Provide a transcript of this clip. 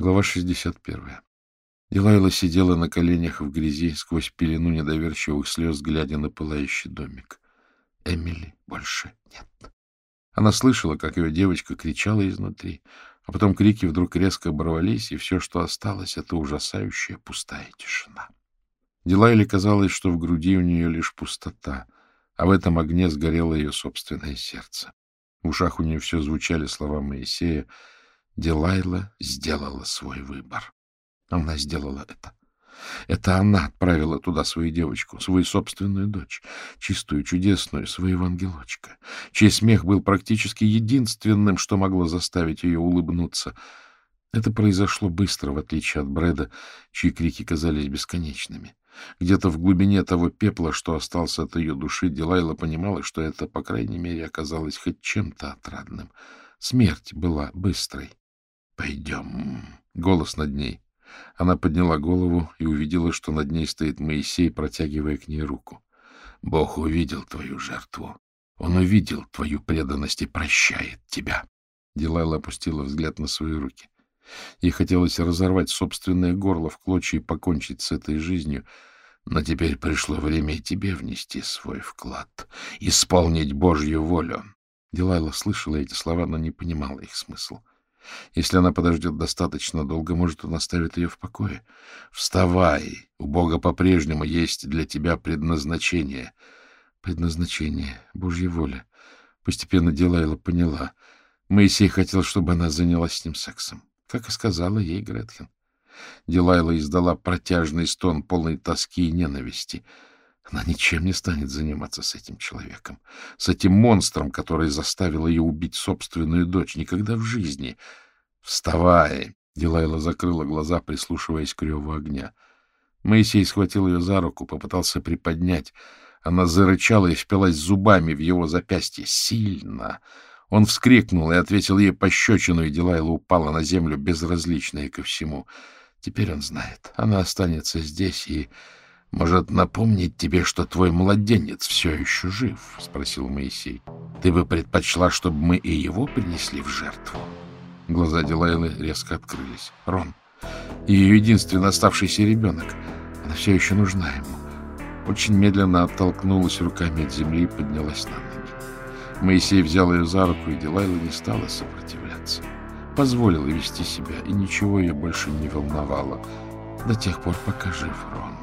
Глава 61. Дилайла сидела на коленях в грязи, сквозь пелену недоверчивых слез, глядя на пылающий домик. Эмили больше нет. Она слышала, как ее девочка кричала изнутри, а потом крики вдруг резко оборвались, и все, что осталось, — это ужасающая пустая тишина. Дилайле казалось, что в груди у нее лишь пустота, а в этом огне сгорело ее собственное сердце. В ушах у нее все звучали слова Моисея — Дилайла сделала свой выбор. Она сделала это. Это она отправила туда свою девочку, свою собственную дочь, чистую, чудесную, своего ангелочка, чей смех был практически единственным, что могло заставить ее улыбнуться. Это произошло быстро, в отличие от Брэда, чьи крики казались бесконечными. Где-то в глубине того пепла, что остался от ее души, Дилайла понимала, что это, по крайней мере, оказалось хоть чем-то отрадным. Смерть была быстрой. Пойдем. Голос над ней. Она подняла голову и увидела, что над ней стоит Моисей, протягивая к ней руку. Бог увидел твою жертву. Он увидел твою преданность и прощает тебя. Дилайла опустила взгляд на свои руки. Ей хотелось разорвать собственное горло в клочья и покончить с этой жизнью, но теперь пришло время и тебе внести свой вклад, исполнить Божью волю. Дилайла слышала эти слова, но не понимала их смысл. Если она подождет достаточно долго, может, он оставит ее в покое. Вставай! У Бога по-прежнему есть для тебя предназначение. Предназначение, Божья воля. Постепенно Дилайла поняла. Моисей хотел, чтобы она занялась с ним сексом, как и сказала ей Гретхен. Дилайла издала протяжный стон, полный тоски и ненависти. Она ничем не станет заниматься с этим человеком, с этим монстром, который заставил ее убить собственную дочь. Никогда в жизни. «Вставай!» — Дилайла закрыла глаза, прислушиваясь к реву огня. Моисей схватил ее за руку, попытался приподнять. Она зарычала и впилась зубами в его запястье. Сильно! Он вскрикнул и ответил ей пощечину, и Дилайла упала на землю, безразличная ко всему. Теперь он знает. Она останется здесь и может, напомнить тебе, что твой младенец все еще жив? — спросил Моисей. — Ты бы предпочла, чтобы мы и его принесли в жертву? Глаза Дилайлы резко открылись. Рон, ее единственный оставшийся ребенок. Она все еще нужна ему. Очень медленно оттолкнулась руками от земли и поднялась на ноги. Моисей взял ее за руку, и Дилайла не стала сопротивляться. Позволила вести себя, и ничего ее больше не волновало. До тех пор, пока жив Рон.